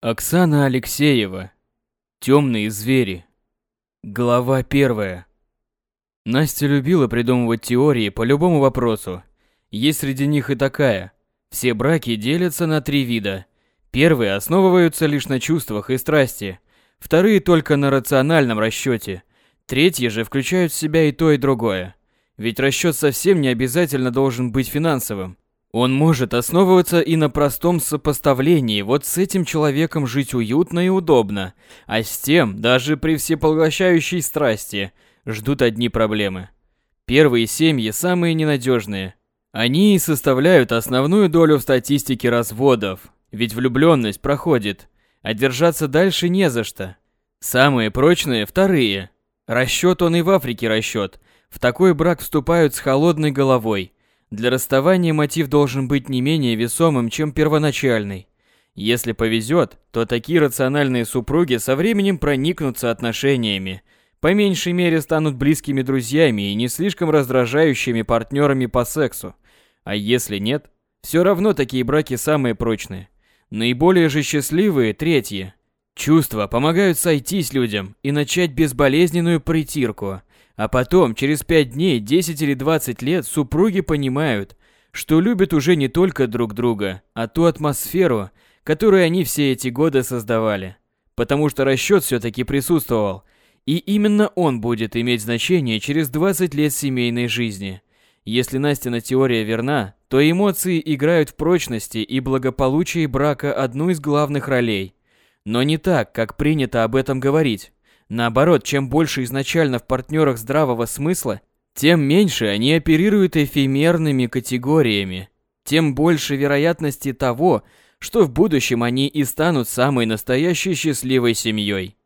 Оксана Алексеева. Темные звери. Глава первая. Настя любила придумывать теории по любому вопросу. Есть среди них и такая. Все браки делятся на три вида. Первые основываются лишь на чувствах и страсти. Вторые только на рациональном расчете. Третьи же включают в себя и то, и другое. Ведь расчет совсем не обязательно должен быть финансовым. Он может основываться и на простом сопоставлении, вот с этим человеком жить уютно и удобно, а с тем, даже при всепоглощающей страсти, ждут одни проблемы. Первые семьи самые ненадежные. Они и составляют основную долю в статистике разводов, ведь влюбленность проходит, а держаться дальше не за что. Самые прочные – вторые. Расчет он и в Африке расчет. В такой брак вступают с холодной головой – для расставания мотив должен быть не менее весомым, чем первоначальный. Если повезет, то такие рациональные супруги со временем проникнутся отношениями, по меньшей мере станут близкими друзьями и не слишком раздражающими партнерами по сексу. А если нет, все равно такие браки самые прочные. Наиболее же счастливые – третьи. Чувства помогают сойтись людям и начать безболезненную притирку – а потом, через 5 дней, 10 или 20 лет, супруги понимают, что любят уже не только друг друга, а ту атмосферу, которую они все эти годы создавали. Потому что расчет все-таки присутствовал, и именно он будет иметь значение через 20 лет семейной жизни. Если Настина теория верна, то эмоции играют в прочности и благополучии брака одну из главных ролей. Но не так, как принято об этом говорить. Наоборот, чем больше изначально в партнерах здравого смысла, тем меньше они оперируют эфемерными категориями, тем больше вероятности того, что в будущем они и станут самой настоящей счастливой семьей.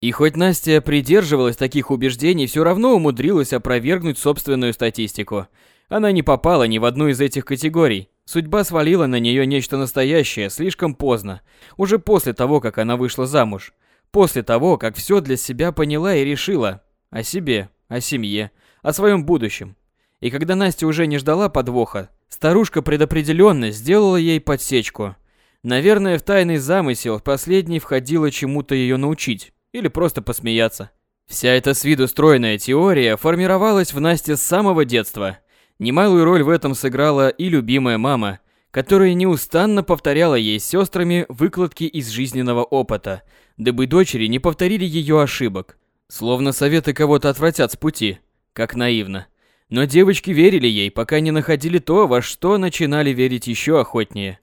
И хоть Настя придерживалась таких убеждений, все равно умудрилась опровергнуть собственную статистику. Она не попала ни в одну из этих категорий. Судьба свалила на нее нечто настоящее слишком поздно, уже после того, как она вышла замуж. После того, как все для себя поняла и решила о себе, о семье, о своем будущем. И когда Настя уже не ждала подвоха, старушка предопределенно сделала ей подсечку. Наверное, в тайный замысел последний входило чему-то ее научить или просто посмеяться. Вся эта с виду стройная теория формировалась в Насте с самого детства. Немалую роль в этом сыграла и любимая мама, которая неустанно повторяла ей с сестрами выкладки из жизненного опыта, дабы дочери не повторили ее ошибок. Словно советы кого-то отвратят с пути. Как наивно. Но девочки верили ей, пока не находили то, во что начинали верить еще охотнее.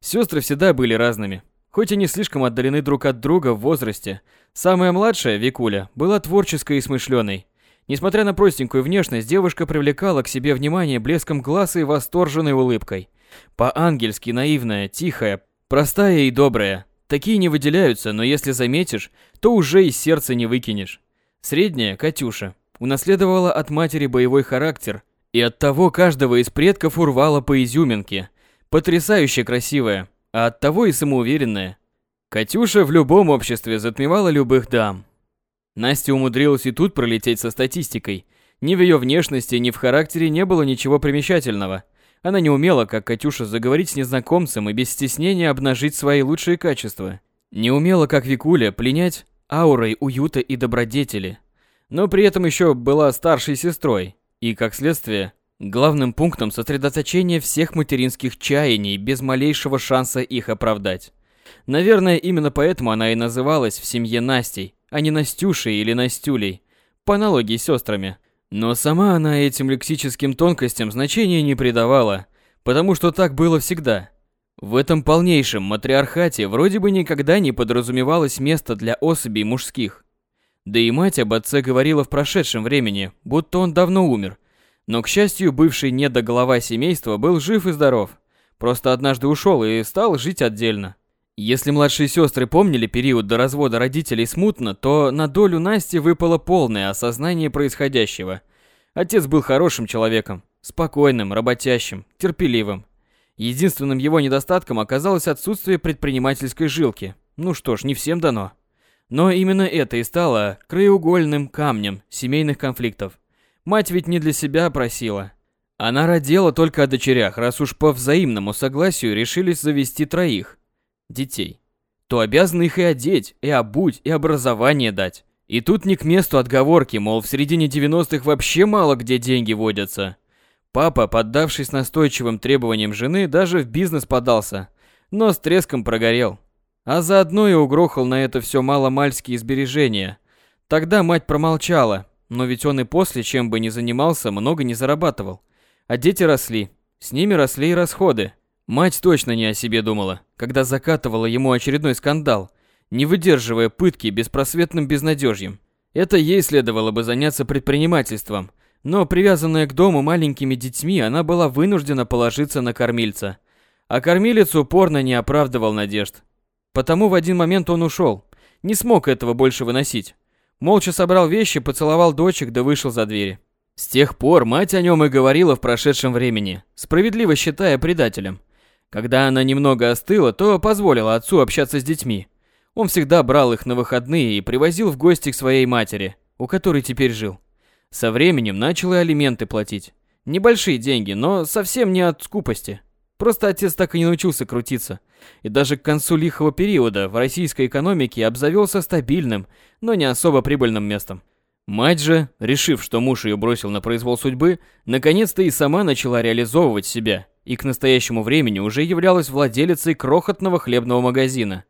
Сестры всегда были разными. Хоть не слишком отдалены друг от друга в возрасте, самая младшая, Викуля, была творческой и смышленой. Несмотря на простенькую внешность, девушка привлекала к себе внимание блеском глаз и восторженной улыбкой. По-ангельски наивная, тихая, простая и добрая. Такие не выделяются, но если заметишь, то уже из сердца не выкинешь. Средняя, Катюша, унаследовала от матери боевой характер, и от того каждого из предков урвала по изюминке. Потрясающе красивая, а от того и самоуверенная. Катюша в любом обществе затмевала любых дам. Настя умудрилась и тут пролететь со статистикой. Ни в ее внешности, ни в характере не было ничего примечательного – она не умела, как Катюша, заговорить с незнакомцем и без стеснения обнажить свои лучшие качества. Не умела, как Викуля, пленять аурой уюта и добродетели. Но при этом еще была старшей сестрой и, как следствие, главным пунктом сосредоточения всех материнских чаяний без малейшего шанса их оправдать. Наверное, именно поэтому она и называлась в семье Настей, а не Настюшей или Настюлей, по аналогии с сестрами – но сама она этим лексическим тонкостям значения не придавала, потому что так было всегда. В этом полнейшем матриархате вроде бы никогда не подразумевалось место для особей мужских. Да и мать об отце говорила в прошедшем времени, будто он давно умер. Но, к счастью, бывший недоглава семейства был жив и здоров. Просто однажды ушел и стал жить отдельно. Если младшие сестры помнили период до развода родителей смутно, то на долю Насти выпало полное осознание происходящего. Отец был хорошим человеком, спокойным, работящим, терпеливым. Единственным его недостатком оказалось отсутствие предпринимательской жилки. Ну что ж, не всем дано. Но именно это и стало краеугольным камнем семейных конфликтов. Мать ведь не для себя просила. Она родила только о дочерях, раз уж по взаимному согласию решились завести троих детей. то обязаны их и одеть, и обуть, и образование дать. И тут не к месту отговорки, мол, в середине 90-х вообще мало где деньги водятся. Папа, поддавшись настойчивым требованиям жены, даже в бизнес подался, но с треском прогорел. А заодно и угрохал на это все маломальские сбережения. Тогда мать промолчала, но ведь он и после, чем бы ни занимался, много не зарабатывал. А дети росли, с ними росли и расходы. Мать точно не о себе думала, когда закатывала ему очередной скандал, не выдерживая пытки беспросветным безнадежьем. Это ей следовало бы заняться предпринимательством, но привязанная к дому маленькими детьми, она была вынуждена положиться на кормильца. А кормилец упорно не оправдывал надежд. Потому в один момент он ушел, не смог этого больше выносить. Молча собрал вещи, поцеловал дочек да вышел за двери. С тех пор мать о нем и говорила в прошедшем времени, справедливо считая предателем. Когда она немного остыла, то позволила отцу общаться с детьми. Он всегда брал их на выходные и привозил в гости к своей матери, у которой теперь жил. Со временем начал и алименты платить. Небольшие деньги, но совсем не от скупости. Просто отец так и не научился крутиться. И даже к концу лихого периода в российской экономике обзавелся стабильным, но не особо прибыльным местом. Мать же, решив, что муж ее бросил на произвол судьбы, наконец-то и сама начала реализовывать себя – и к настоящему времени уже являлась владелицей крохотного хлебного магазина.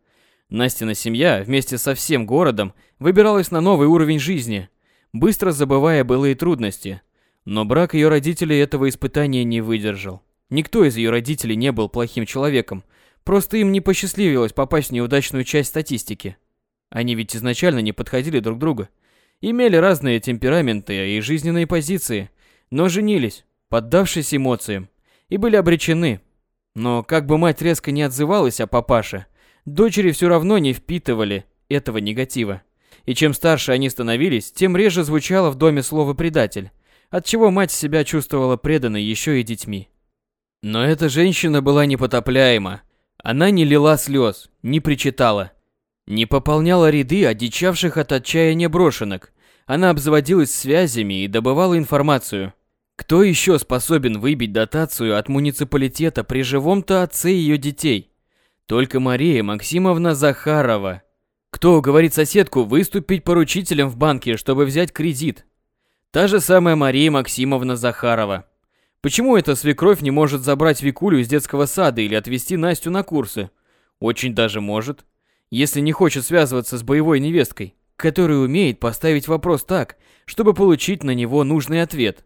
Настина семья вместе со всем городом выбиралась на новый уровень жизни, быстро забывая былые трудности. Но брак ее родителей этого испытания не выдержал. Никто из ее родителей не был плохим человеком, просто им не посчастливилось попасть в неудачную часть статистики. Они ведь изначально не подходили друг другу. Имели разные темпераменты и жизненные позиции, но женились, поддавшись эмоциям, и были обречены. Но как бы мать резко не отзывалась о папаше, дочери все равно не впитывали этого негатива. И чем старше они становились, тем реже звучало в доме слово «предатель», отчего мать себя чувствовала преданной еще и детьми. Но эта женщина была непотопляема. Она не лила слез, не причитала, не пополняла ряды одичавших от отчаяния брошенок. Она обзаводилась связями и добывала информацию. Кто еще способен выбить дотацию от муниципалитета при живом-то отце ее детей? Только Мария Максимовна Захарова. Кто уговорит соседку выступить поручителем в банке, чтобы взять кредит? Та же самая Мария Максимовна Захарова. Почему эта свекровь не может забрать Викулю из детского сада или отвезти Настю на курсы? Очень даже может. Если не хочет связываться с боевой невесткой, которая умеет поставить вопрос так, чтобы получить на него нужный ответ.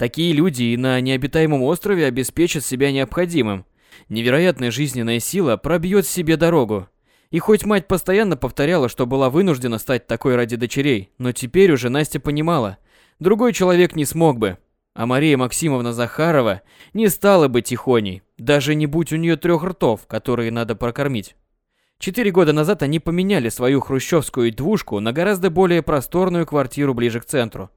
Такие люди и на необитаемом острове обеспечат себя необходимым. Невероятная жизненная сила пробьет себе дорогу. И хоть мать постоянно повторяла, что была вынуждена стать такой ради дочерей, но теперь уже Настя понимала, другой человек не смог бы. А Мария Максимовна Захарова не стала бы тихоней, даже не будь у нее трех ртов, которые надо прокормить. Четыре года назад они поменяли свою хрущевскую двушку на гораздо более просторную квартиру ближе к центру.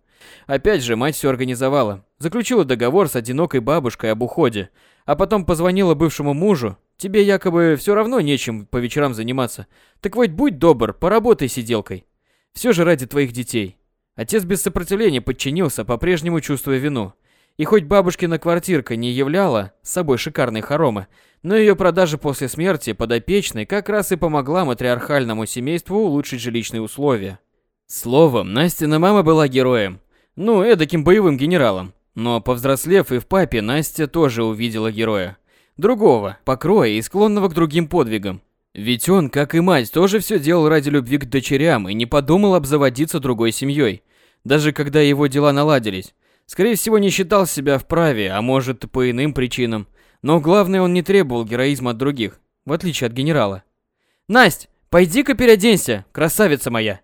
Опять же, мать все организовала. Заключила договор с одинокой бабушкой об уходе. А потом позвонила бывшему мужу. Тебе якобы все равно нечем по вечерам заниматься. Так вот будь добр, поработай сиделкой. Все же ради твоих детей. Отец без сопротивления подчинился, по-прежнему чувствуя вину. И хоть бабушкина квартирка не являла собой шикарной хоромы, но ее продажа после смерти подопечной как раз и помогла матриархальному семейству улучшить жилищные условия. Словом, Настина мама была героем. Ну, эдаким боевым генералом. Но повзрослев и в папе, Настя тоже увидела героя. Другого, покроя и склонного к другим подвигам. Ведь он, как и мать, тоже все делал ради любви к дочерям и не подумал обзаводиться другой семьей. Даже когда его дела наладились. Скорее всего, не считал себя вправе, а может, по иным причинам. Но главное, он не требовал героизма от других, в отличие от генерала. «Насть, пойди-ка переоденься, красавица моя!»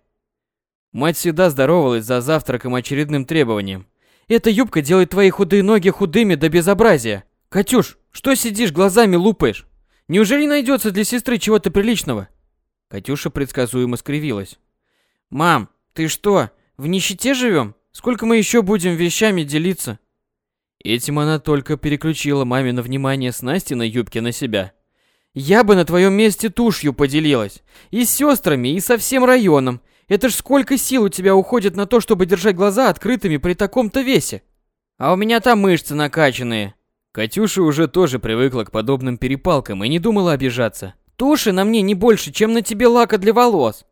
Мать всегда здоровалась за завтраком очередным требованием. «Эта юбка делает твои худые ноги худыми до безобразия. Катюш, что сидишь, глазами лупаешь? Неужели найдется для сестры чего-то приличного?» Катюша предсказуемо скривилась. «Мам, ты что, в нищете живем? Сколько мы еще будем вещами делиться?» Этим она только переключила мамино внимание с Настиной юбки на себя. «Я бы на твоем месте тушью поделилась. И с сестрами, и со всем районом. Это ж сколько сил у тебя уходит на то, чтобы держать глаза открытыми при таком-то весе. А у меня там мышцы накачанные. Катюша уже тоже привыкла к подобным перепалкам и не думала обижаться. Туши на мне не больше, чем на тебе лака для волос.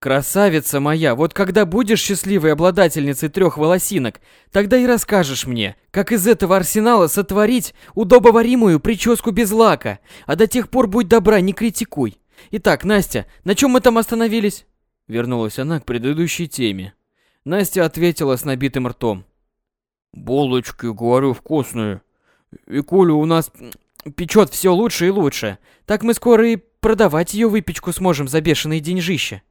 Красавица моя, вот когда будешь счастливой обладательницей трех волосинок, тогда и расскажешь мне, как из этого арсенала сотворить удобоваримую прическу без лака. А до тех пор будь добра, не критикуй. Итак, Настя, на чем мы там остановились? Вернулась она к предыдущей теме. Настя ответила с набитым ртом. Булочки, говорю, вкусные. И Коля у нас печет все лучше и лучше. Так мы скоро и продавать ее выпечку сможем за бешеные деньжища.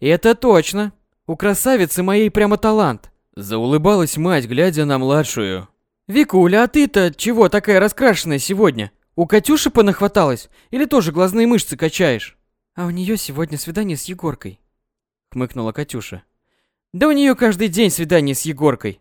Это точно. У красавицы моей прямо талант. Заулыбалась мать, глядя на младшую. Викуля, а ты-то чего такая раскрашенная сегодня? У Катюши понахваталась? Или тоже глазные мышцы качаешь? А у нее сегодня свидание с Егоркой. Хмыкнула Катюша. Да у нее каждый день свидание с Егоркой.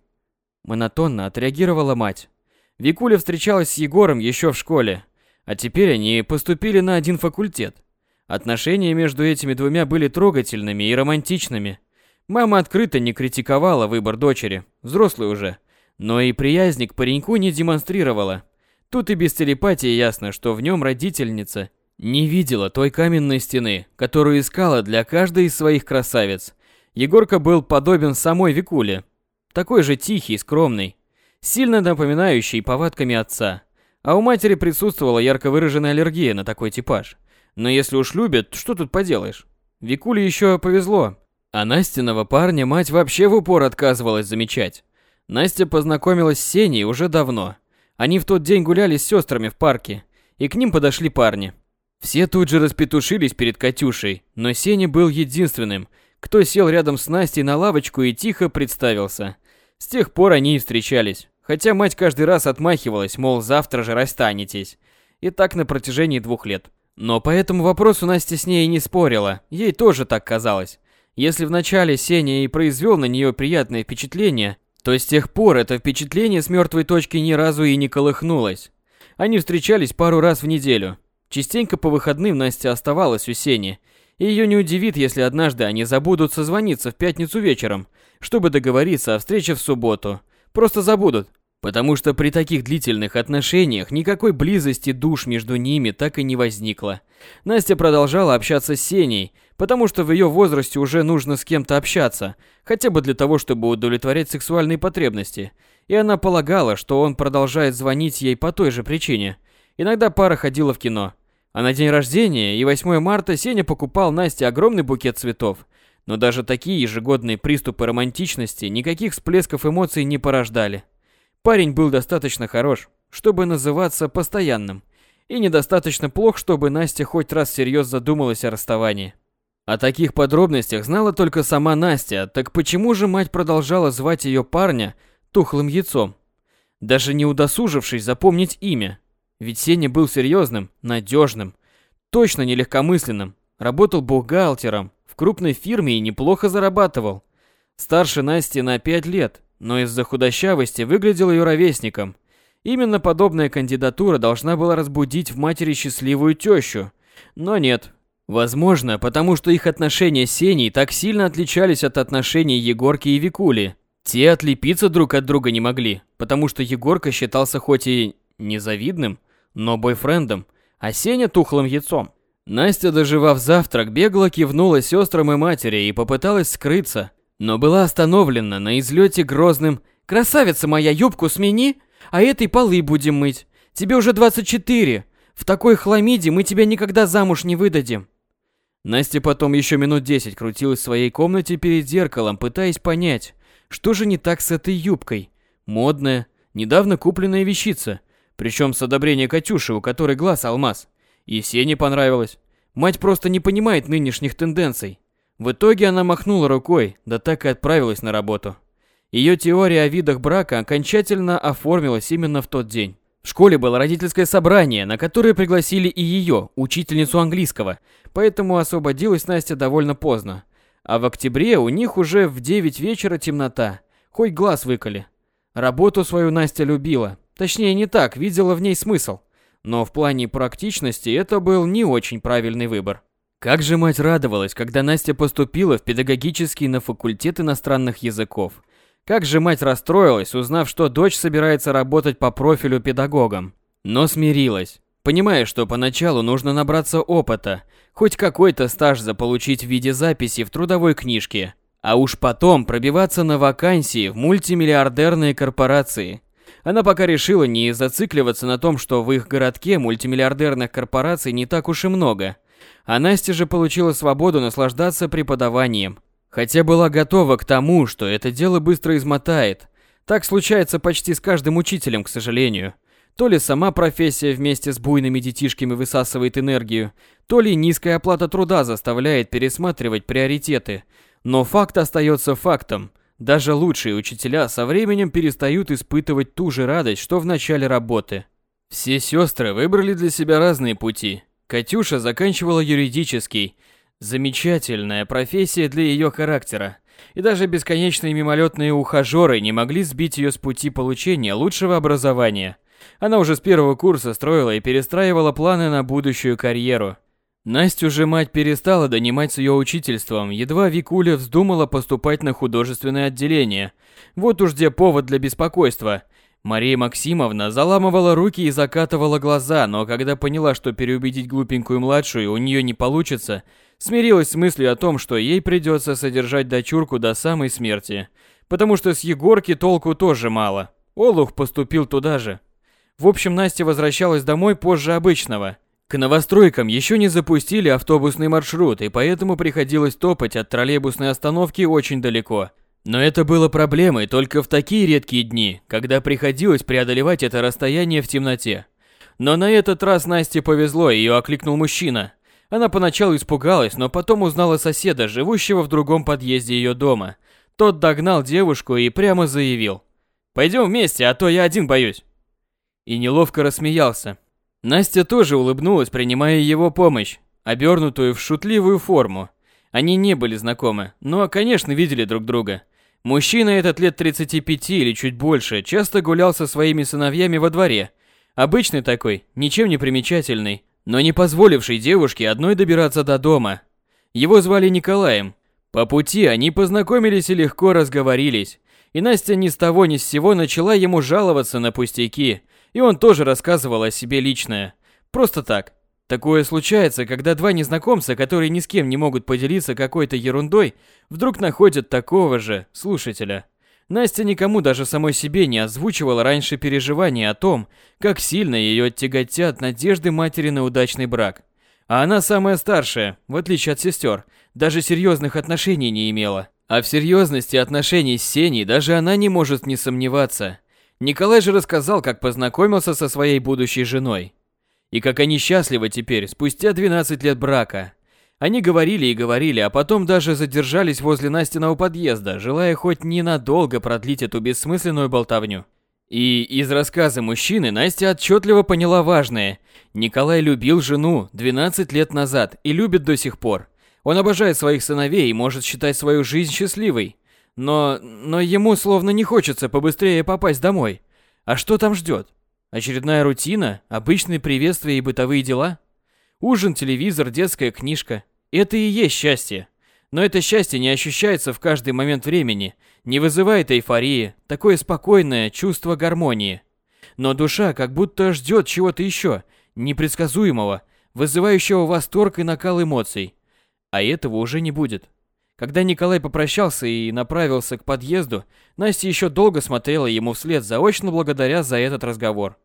Монотонно отреагировала мать. Викуля встречалась с Егором еще в школе, а теперь они поступили на один факультет. Отношения между этими двумя были трогательными и романтичными. Мама открыто не критиковала выбор дочери, взрослый уже, но и приязни к пареньку не демонстрировала. Тут и без телепатии ясно, что в нем родительница не видела той каменной стены, которую искала для каждой из своих красавиц. Егорка был подобен самой Викуле, такой же тихий, скромный, сильно напоминающий повадками отца. А у матери присутствовала ярко выраженная аллергия на такой типаж – но если уж любят, что тут поделаешь? Викуле еще повезло. А Настиного парня мать вообще в упор отказывалась замечать. Настя познакомилась с Сеней уже давно. Они в тот день гуляли с сестрами в парке, и к ним подошли парни. Все тут же распетушились перед Катюшей, но Сеня был единственным, кто сел рядом с Настей на лавочку и тихо представился. С тех пор они и встречались, хотя мать каждый раз отмахивалась, мол, завтра же расстанетесь. И так на протяжении двух лет. Но по этому вопросу Настя с ней не спорила, ей тоже так казалось. Если вначале Сеня и произвел на нее приятное впечатление, то с тех пор это впечатление с мертвой точки ни разу и не колыхнулось. Они встречались пару раз в неделю. Частенько по выходным Настя оставалась у Сени, и ее не удивит, если однажды они забудут созвониться в пятницу вечером, чтобы договориться о встрече в субботу. Просто забудут, Потому что при таких длительных отношениях никакой близости душ между ними так и не возникло. Настя продолжала общаться с Сеней, потому что в ее возрасте уже нужно с кем-то общаться, хотя бы для того, чтобы удовлетворять сексуальные потребности. И она полагала, что он продолжает звонить ей по той же причине. Иногда пара ходила в кино. А на день рождения и 8 марта Сеня покупал Насте огромный букет цветов. Но даже такие ежегодные приступы романтичности никаких всплесков эмоций не порождали. Парень был достаточно хорош, чтобы называться постоянным, и недостаточно плох, чтобы Настя хоть раз всерьез задумалась о расставании. О таких подробностях знала только сама Настя, так почему же мать продолжала звать ее парня тухлым яйцом? Даже не удосужившись запомнить имя. Ведь Сеня был серьезным, надежным, точно не легкомысленным, работал бухгалтером в крупной фирме и неплохо зарабатывал. Старше Насти на пять лет, но из-за худощавости выглядел ее ровесником. Именно подобная кандидатура должна была разбудить в матери счастливую тещу. Но нет. Возможно, потому что их отношения с Сеней так сильно отличались от отношений Егорки и Викули. Те отлепиться друг от друга не могли, потому что Егорка считался хоть и незавидным, но бойфрендом, а Сеня тухлым яйцом. Настя, доживав завтрак, бегло кивнула сестрам и матери и попыталась скрыться, но была остановлена на излете грозным «Красавица моя, юбку смени, а этой полы будем мыть. Тебе уже 24. В такой хламиде мы тебя никогда замуж не выдадим». Настя потом еще минут десять крутилась в своей комнате перед зеркалом, пытаясь понять, что же не так с этой юбкой. Модная, недавно купленная вещица, причем с одобрения Катюши, у которой глаз алмаз. И Сене понравилось. Мать просто не понимает нынешних тенденций. В итоге она махнула рукой, да так и отправилась на работу. Ее теория о видах брака окончательно оформилась именно в тот день. В школе было родительское собрание, на которое пригласили и ее, учительницу английского, поэтому освободилась Настя довольно поздно. А в октябре у них уже в 9 вечера темнота, хоть глаз выколи. Работу свою Настя любила, точнее не так, видела в ней смысл. Но в плане практичности это был не очень правильный выбор. Как же мать радовалась, когда Настя поступила в педагогический на факультет иностранных языков. Как же мать расстроилась, узнав, что дочь собирается работать по профилю педагогом. Но смирилась. понимая, что поначалу нужно набраться опыта, хоть какой-то стаж заполучить в виде записи в трудовой книжке, а уж потом пробиваться на вакансии в мультимиллиардерные корпорации. Она пока решила не зацикливаться на том, что в их городке мультимиллиардерных корпораций не так уж и много. А Настя же получила свободу наслаждаться преподаванием. Хотя была готова к тому, что это дело быстро измотает. Так случается почти с каждым учителем, к сожалению. То ли сама профессия вместе с буйными детишками высасывает энергию, то ли низкая оплата труда заставляет пересматривать приоритеты. Но факт остается фактом. Даже лучшие учителя со временем перестают испытывать ту же радость, что в начале работы. Все сестры выбрали для себя разные пути. Катюша заканчивала юридический. Замечательная профессия для ее характера. И даже бесконечные мимолетные ухажеры не могли сбить ее с пути получения лучшего образования. Она уже с первого курса строила и перестраивала планы на будущую карьеру. Настю же мать перестала донимать с ее учительством, едва Викуля вздумала поступать на художественное отделение. Вот уж где повод для беспокойства. Мария Максимовна заламывала руки и закатывала глаза, но когда поняла, что переубедить глупенькую младшую у нее не получится, смирилась с мыслью о том, что ей придется содержать дочурку до самой смерти. Потому что с Егорки толку тоже мало. Олух поступил туда же. В общем, Настя возвращалась домой позже обычного. К новостройкам еще не запустили автобусный маршрут, и поэтому приходилось топать от троллейбусной остановки очень далеко. Но это было проблемой только в такие редкие дни, когда приходилось преодолевать это расстояние в темноте. Но на этот раз Насте повезло, ее окликнул мужчина. Она поначалу испугалась, но потом узнала соседа, живущего в другом подъезде ее дома. Тот догнал девушку и прямо заявил. «Пойдем вместе, а то я один боюсь». И неловко рассмеялся. Настя тоже улыбнулась, принимая его помощь, обернутую в шутливую форму. Они не были знакомы, но, конечно, видели друг друга. Мужчина этот лет 35 или чуть больше, часто гулял со своими сыновьями во дворе. Обычный такой, ничем не примечательный, но не позволивший девушке одной добираться до дома. Его звали Николаем. По пути они познакомились и легко разговорились. И Настя ни с того ни с сего начала ему жаловаться на пустяки, и он тоже рассказывал о себе личное. Просто так, Такое случается, когда два незнакомца, которые ни с кем не могут поделиться какой-то ерундой, вдруг находят такого же слушателя. Настя никому даже самой себе не озвучивала раньше переживания о том, как сильно ее тяготят надежды матери на удачный брак. А она самая старшая, в отличие от сестер, даже серьезных отношений не имела. А в серьезности отношений с Сеней даже она не может не сомневаться. Николай же рассказал, как познакомился со своей будущей женой. И как они счастливы теперь, спустя 12 лет брака. Они говорили и говорили, а потом даже задержались возле Настиного подъезда, желая хоть ненадолго продлить эту бессмысленную болтовню. И из рассказа мужчины Настя отчетливо поняла важное. Николай любил жену 12 лет назад и любит до сих пор. Он обожает своих сыновей и может считать свою жизнь счастливой. Но, но ему словно не хочется побыстрее попасть домой. А что там ждет? Очередная рутина, обычные приветствия и бытовые дела? Ужин, телевизор, детская книжка. Это и есть счастье. Но это счастье не ощущается в каждый момент времени, не вызывает эйфории, такое спокойное чувство гармонии. Но душа как будто ждет чего-то еще, непредсказуемого, вызывающего восторг и накал эмоций. А этого уже не будет. Когда Николай попрощался и направился к подъезду, Настя еще долго смотрела ему вслед, заочно благодаря за этот разговор.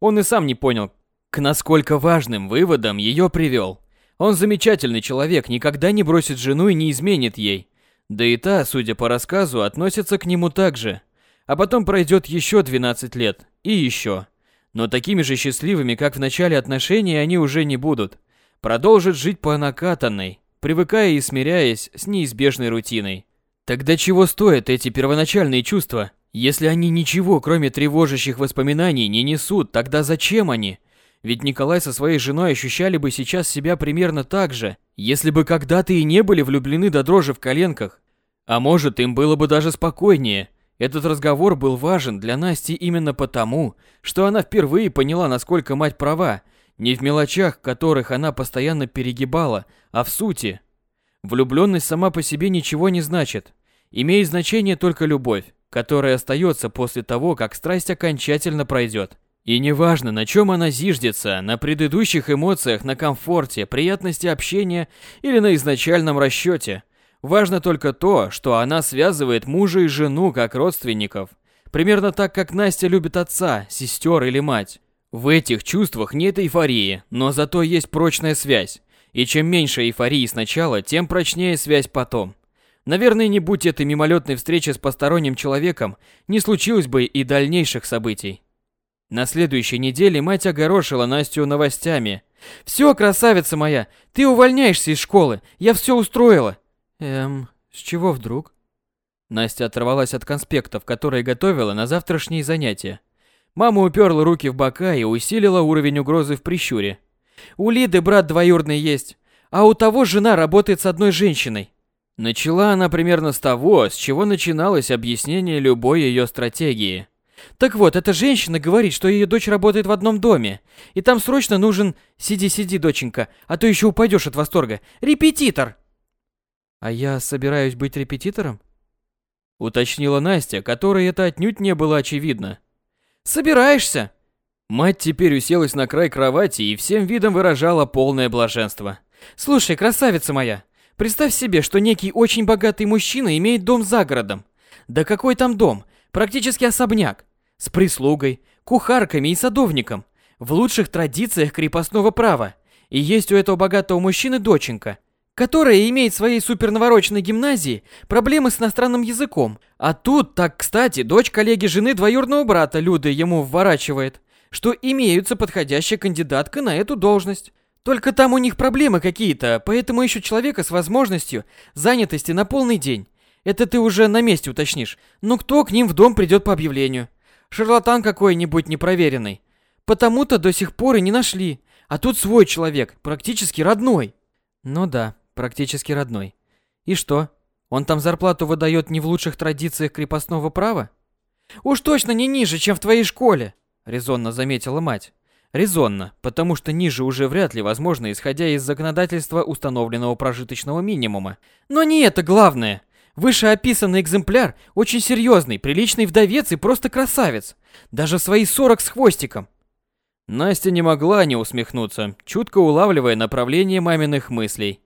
Он и сам не понял, к насколько важным выводам ее привел. Он замечательный человек, никогда не бросит жену и не изменит ей. Да и та, судя по рассказу, относится к нему так же. А потом пройдет еще 12 лет. И еще. Но такими же счастливыми, как в начале отношений, они уже не будут. Продолжат жить по накатанной, привыкая и смиряясь с неизбежной рутиной. Тогда чего стоят эти первоначальные чувства? Если они ничего, кроме тревожащих воспоминаний, не несут, тогда зачем они? Ведь Николай со своей женой ощущали бы сейчас себя примерно так же, если бы когда-то и не были влюблены до дрожи в коленках. А может, им было бы даже спокойнее. Этот разговор был важен для Насти именно потому, что она впервые поняла, насколько мать права, не в мелочах, которых она постоянно перегибала, а в сути. Влюбленность сама по себе ничего не значит. Имеет значение только любовь, которая остается после того, как страсть окончательно пройдет. И неважно, на чем она зиждется, на предыдущих эмоциях, на комфорте, приятности общения или на изначальном расчете. Важно только то, что она связывает мужа и жену как родственников. Примерно так, как Настя любит отца, сестер или мать. В этих чувствах нет эйфории, но зато есть прочная связь. И чем меньше эйфории сначала, тем прочнее связь потом. Наверное, не будь этой мимолетной встречи с посторонним человеком, не случилось бы и дальнейших событий. На следующей неделе мать огорошила Настю новостями. «Все, красавица моя, ты увольняешься из школы, я все устроила». «Эм, с чего вдруг?» Настя оторвалась от конспектов, которые готовила на завтрашние занятия. Мама уперла руки в бока и усилила уровень угрозы в прищуре. «У Лиды брат двоюродный есть, а у того жена работает с одной женщиной». Начала она примерно с того, с чего начиналось объяснение любой ее стратегии. Так вот, эта женщина говорит, что ее дочь работает в одном доме, и там срочно нужен... Сиди-сиди, доченька, а то еще упадешь от восторга. Репетитор! А я собираюсь быть репетитором? Уточнила Настя, которой это отнюдь не было очевидно. Собираешься? Мать теперь уселась на край кровати и всем видом выражала полное блаженство. Слушай, красавица моя, представь себе, что некий очень богатый мужчина имеет дом за городом. Да какой там дом? Практически особняк с прислугой, кухарками и садовником, в лучших традициях крепостного права. И есть у этого богатого мужчины доченька, которая имеет своей супернавороченной гимназии проблемы с иностранным языком. А тут, так кстати, дочь коллеги жены двоюродного брата Люды ему вворачивает, что имеются подходящая кандидатка на эту должность. Только там у них проблемы какие-то, поэтому ищут человека с возможностью занятости на полный день. Это ты уже на месте уточнишь. Ну кто к ним в дом придет по объявлению? Шарлатан какой-нибудь непроверенный. Потому-то до сих пор и не нашли. А тут свой человек, практически родной. Ну да, практически родной. И что? Он там зарплату выдает не в лучших традициях крепостного права? Уж точно не ниже, чем в твоей школе, резонно заметила мать. Резонно, потому что ниже уже вряд ли возможно, исходя из законодательства установленного прожиточного минимума. Но не это главное. Вышеописанный экземпляр очень серьезный, приличный вдовец и просто красавец. Даже свои сорок с хвостиком. Настя не могла не усмехнуться, чутко улавливая направление маминых мыслей.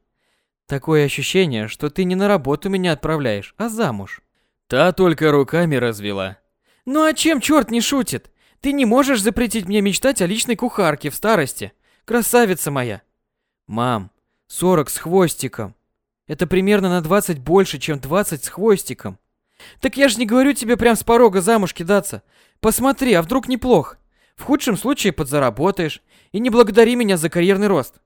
Такое ощущение, что ты не на работу меня отправляешь, а замуж. Та только руками развела. Ну а чем черт не шутит? Ты не можешь запретить мне мечтать о личной кухарке в старости. Красавица моя. Мам, сорок с хвостиком. Это примерно на 20 больше, чем 20 с хвостиком. Так я же не говорю тебе прям с порога замуж кидаться. Посмотри, а вдруг неплохо? В худшем случае подзаработаешь. И не благодари меня за карьерный рост.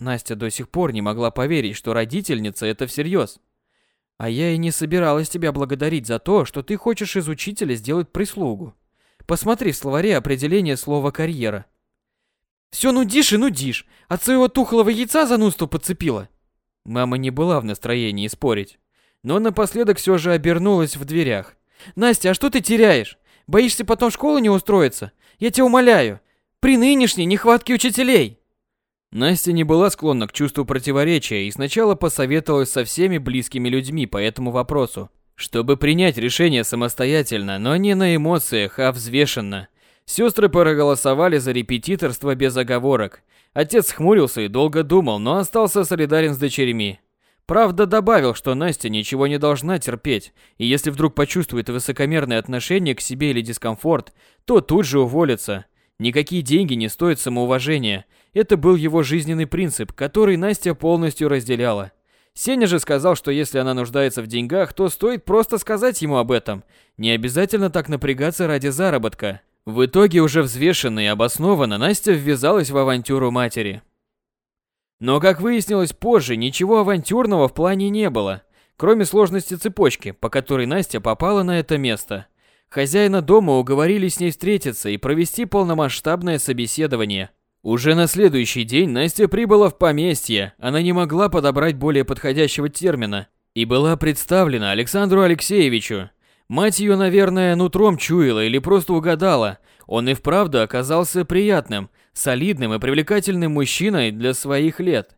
Настя до сих пор не могла поверить, что родительница это всерьез. А я и не собиралась тебя благодарить за то, что ты хочешь из учителя сделать прислугу. Посмотри в словаре определение слова «карьера». Все нудишь и нудишь. От своего тухлого яйца занудство подцепила. Мама не была в настроении спорить, но напоследок все же обернулась в дверях. «Настя, а что ты теряешь? Боишься потом в школу не устроиться? Я тебя умоляю, при нынешней нехватке учителей!» Настя не была склонна к чувству противоречия и сначала посоветовалась со всеми близкими людьми по этому вопросу, чтобы принять решение самостоятельно, но не на эмоциях, а взвешенно. Сестры проголосовали за репетиторство без оговорок, Отец хмурился и долго думал, но остался солидарен с дочерьми. Правда, добавил, что Настя ничего не должна терпеть, и если вдруг почувствует высокомерное отношение к себе или дискомфорт, то тут же уволится. Никакие деньги не стоят самоуважения. Это был его жизненный принцип, который Настя полностью разделяла. Сеня же сказал, что если она нуждается в деньгах, то стоит просто сказать ему об этом. Не обязательно так напрягаться ради заработка. В итоге, уже взвешенно и обоснованно, Настя ввязалась в авантюру матери. Но, как выяснилось позже, ничего авантюрного в плане не было, кроме сложности цепочки, по которой Настя попала на это место. Хозяина дома уговорили с ней встретиться и провести полномасштабное собеседование. Уже на следующий день Настя прибыла в поместье, она не могла подобрать более подходящего термина, и была представлена Александру Алексеевичу, Мать ее, наверное, нутром чуяла или просто угадала. Он и вправду оказался приятным, солидным и привлекательным мужчиной для своих лет.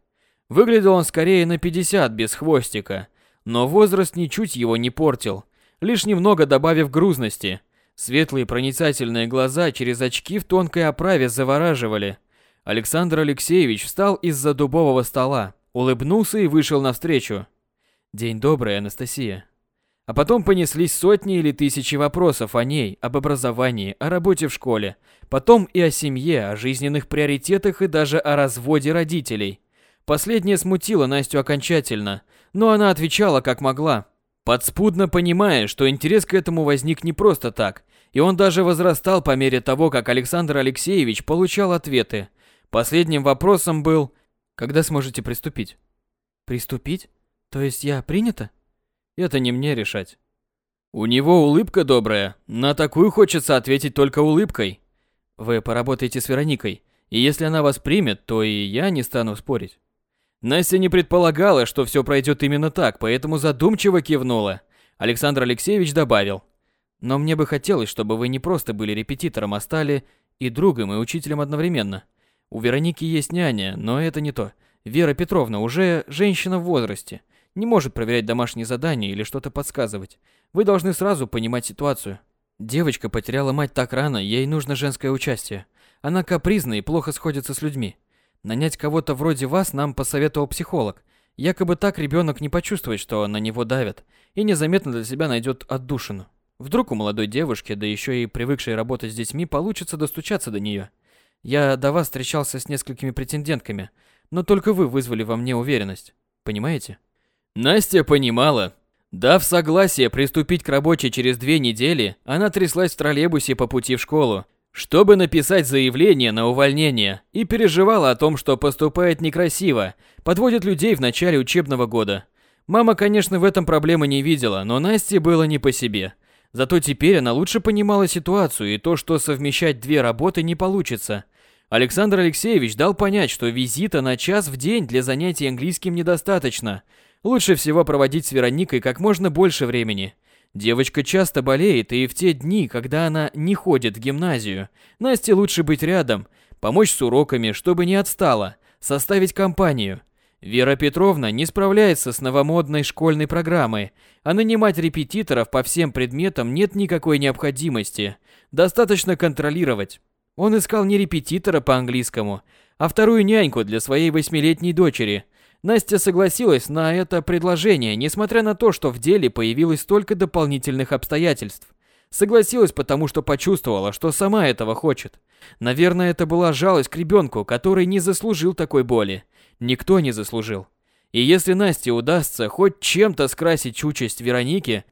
Выглядел он скорее на 50 без хвостика, но возраст ничуть его не портил, лишь немного добавив грузности. Светлые проницательные глаза через очки в тонкой оправе завораживали. Александр Алексеевич встал из-за дубового стола, улыбнулся и вышел навстречу. «День добрый, Анастасия». А потом понеслись сотни или тысячи вопросов о ней, об образовании, о работе в школе, потом и о семье, о жизненных приоритетах и даже о разводе родителей. Последнее смутило Настю окончательно, но она отвечала как могла, подспудно понимая, что интерес к этому возник не просто так, и он даже возрастал по мере того, как Александр Алексеевич получал ответы. Последним вопросом был «Когда сможете приступить?» «Приступить? То есть я принята?» Это не мне решать. У него улыбка добрая, на такую хочется ответить только улыбкой. Вы поработаете с Вероникой, и если она вас примет, то и я не стану спорить. Настя не предполагала, что все пройдет именно так, поэтому задумчиво кивнула. Александр Алексеевич добавил. Но мне бы хотелось, чтобы вы не просто были репетитором, а стали и другом, и учителем одновременно. У Вероники есть няня, но это не то. Вера Петровна уже женщина в возрасте не может проверять домашние задания или что-то подсказывать. Вы должны сразу понимать ситуацию. Девочка потеряла мать так рано, ей нужно женское участие. Она капризна и плохо сходится с людьми. Нанять кого-то вроде вас нам посоветовал психолог. Якобы так ребенок не почувствует, что на него давят, и незаметно для себя найдет отдушину. Вдруг у молодой девушки, да еще и привыкшей работать с детьми, получится достучаться до нее. Я до вас встречался с несколькими претендентками, но только вы вызвали во мне уверенность. Понимаете? Настя понимала. Дав согласие приступить к работе через две недели, она тряслась в троллейбусе по пути в школу, чтобы написать заявление на увольнение, и переживала о том, что поступает некрасиво, подводит людей в начале учебного года. Мама, конечно, в этом проблемы не видела, но Насте было не по себе. Зато теперь она лучше понимала ситуацию и то, что совмещать две работы не получится. Александр Алексеевич дал понять, что визита на час в день для занятий английским недостаточно – Лучше всего проводить с Вероникой как можно больше времени. Девочка часто болеет, и в те дни, когда она не ходит в гимназию, Насте лучше быть рядом, помочь с уроками, чтобы не отстала, составить компанию. Вера Петровна не справляется с новомодной школьной программой, а нанимать репетиторов по всем предметам нет никакой необходимости. Достаточно контролировать. Он искал не репетитора по английскому, а вторую няньку для своей восьмилетней дочери – Настя согласилась на это предложение, несмотря на то, что в деле появилось столько дополнительных обстоятельств. Согласилась, потому что почувствовала, что сама этого хочет. Наверное, это была жалость к ребенку, который не заслужил такой боли. Никто не заслужил. И если Насте удастся хоть чем-то скрасить участь Вероники,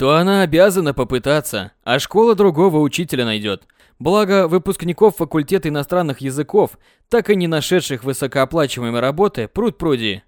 то она обязана попытаться, а школа другого учителя найдет – Благо, выпускников факультета иностранных языков, так и не нашедших высокооплачиваемой работы, пруд пруди.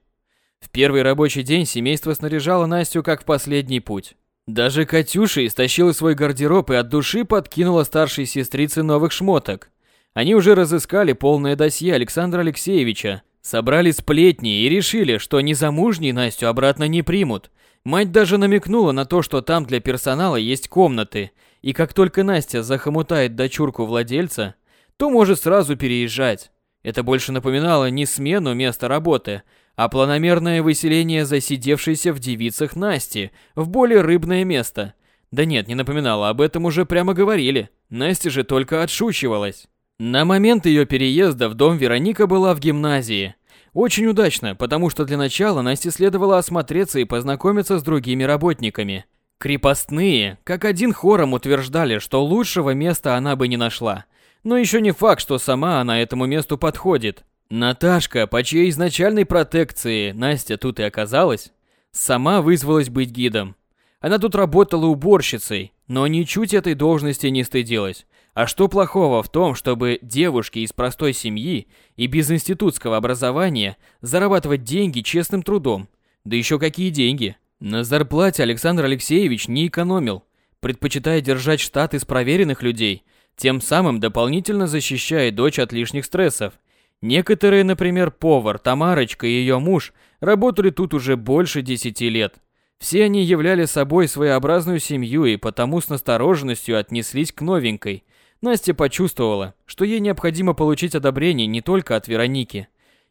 В первый рабочий день семейство снаряжало Настю как в последний путь. Даже Катюша истощила свой гардероб и от души подкинула старшей сестрице новых шмоток. Они уже разыскали полное досье Александра Алексеевича, собрали сплетни и решили, что незамужней Настю обратно не примут. Мать даже намекнула на то, что там для персонала есть комнаты, и как только Настя захомутает дочурку владельца, то может сразу переезжать. Это больше напоминало не смену места работы, а планомерное выселение засидевшейся в девицах Насти в более рыбное место. Да нет, не напоминало, об этом уже прямо говорили. Настя же только отшучивалась. На момент ее переезда в дом Вероника была в гимназии. Очень удачно, потому что для начала Насте следовало осмотреться и познакомиться с другими работниками. Крепостные, как один хором утверждали, что лучшего места она бы не нашла. Но еще не факт, что сама она этому месту подходит. Наташка, по чьей изначальной протекции Настя тут и оказалась, сама вызвалась быть гидом. Она тут работала уборщицей, но ничуть этой должности не стыдилась. А что плохого в том, чтобы девушки из простой семьи и без институтского образования зарабатывать деньги честным трудом? Да еще какие деньги? На зарплате Александр Алексеевич не экономил, предпочитая держать штат из проверенных людей, тем самым дополнительно защищая дочь от лишних стрессов. Некоторые, например, повар Тамарочка и ее муж, работали тут уже больше десяти лет. Все они являли собой своеобразную семью и потому с настороженностью отнеслись к новенькой. Настя почувствовала, что ей необходимо получить одобрение не только от Вероники.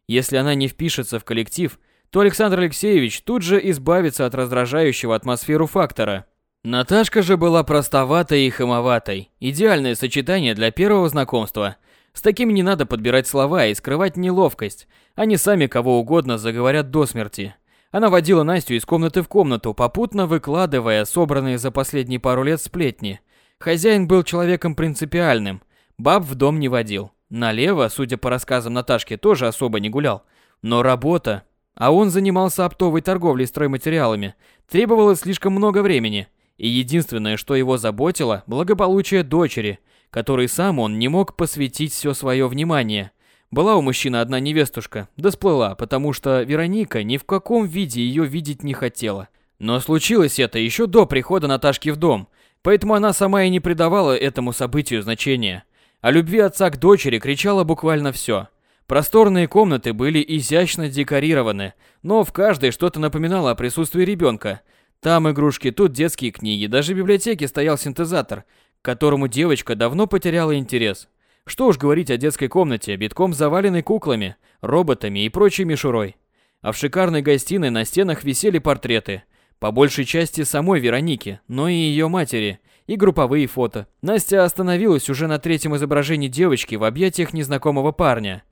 Если она не впишется в коллектив – то Александр Алексеевич тут же избавится от раздражающего атмосферу фактора. Наташка же была простоватой и хамоватой. Идеальное сочетание для первого знакомства. С такими не надо подбирать слова и скрывать неловкость. Они сами кого угодно заговорят до смерти. Она водила Настю из комнаты в комнату, попутно выкладывая собранные за последние пару лет сплетни. Хозяин был человеком принципиальным. Баб в дом не водил. Налево, судя по рассказам Наташки, тоже особо не гулял. Но работа, а он занимался оптовой торговлей стройматериалами, требовала слишком много времени. И единственное, что его заботило, благополучие дочери, которой сам он не мог посвятить все свое внимание. Была у мужчины одна невестушка, да сплыла, потому что Вероника ни в каком виде ее видеть не хотела. Но случилось это еще до прихода Наташки в дом, поэтому она сама и не придавала этому событию значения. О любви отца к дочери кричала буквально все. Просторные комнаты были изящно декорированы, но в каждой что-то напоминало о присутствии ребенка. Там игрушки, тут детские книги, даже в библиотеке стоял синтезатор, к которому девочка давно потеряла интерес. Что уж говорить о детской комнате, битком заваленной куклами, роботами и прочей мишурой. А в шикарной гостиной на стенах висели портреты. По большей части самой Вероники, но и ее матери, и групповые фото. Настя остановилась уже на третьем изображении девочки в объятиях незнакомого парня.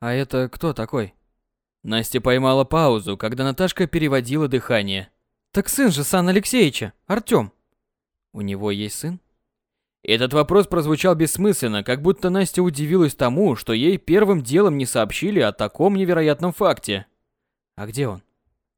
А это кто такой? Настя поймала паузу, когда Наташка переводила дыхание. Так сын же Сан Алексеевича, Артём. У него есть сын? Этот вопрос прозвучал бессмысленно, как будто Настя удивилась тому, что ей первым делом не сообщили о таком невероятном факте. А где он?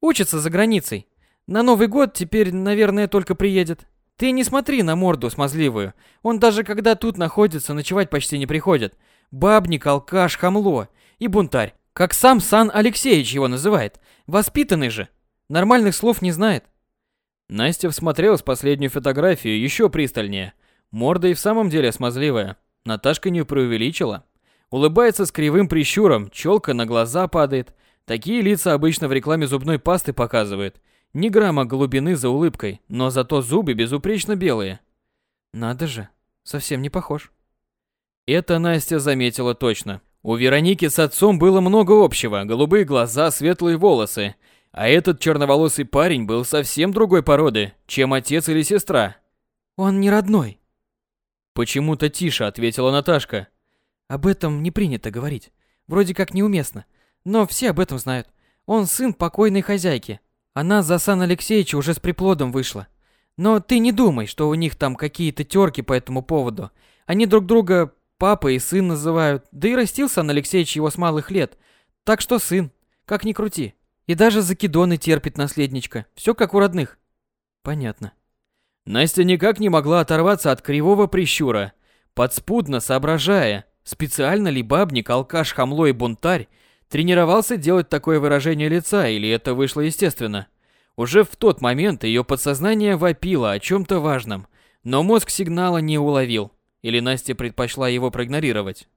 Учится за границей. На Новый год теперь, наверное, только приедет. Ты не смотри на морду смазливую. Он даже когда тут находится, ночевать почти не приходит. Бабник, алкаш, хамло и бунтарь. Как сам Сан Алексеевич его называет. Воспитанный же. Нормальных слов не знает. Настя всмотрелась последнюю фотографию еще пристальнее. Морда и в самом деле смазливая. Наташка не преувеличила. Улыбается с кривым прищуром, челка на глаза падает. Такие лица обычно в рекламе зубной пасты показывают. Ни грамма глубины за улыбкой, но зато зубы безупречно белые. Надо же, совсем не похож. Это Настя заметила точно. У Вероники с отцом было много общего, голубые глаза, светлые волосы. А этот черноволосый парень был совсем другой породы, чем отец или сестра. Он не родной. Почему-то тише ответила Наташка. Об этом не принято говорить. Вроде как неуместно. Но все об этом знают. Он сын покойной хозяйки. Она за Сан Алексеевича уже с приплодом вышла. Но ты не думай, что у них там какие-то терки по этому поводу. Они друг друга папа и сын называют. Да и растил Сан Алексеевич его с малых лет. Так что сын, как ни крути. И даже закидоны терпит наследничка. Все как у родных. Понятно. Настя никак не могла оторваться от кривого прищура, подспудно соображая, специально ли бабник, алкаш, хамло и бунтарь тренировался делать такое выражение лица или это вышло естественно. Уже в тот момент ее подсознание вопило о чем-то важном, но мозг сигнала не уловил, или Настя предпочла его проигнорировать.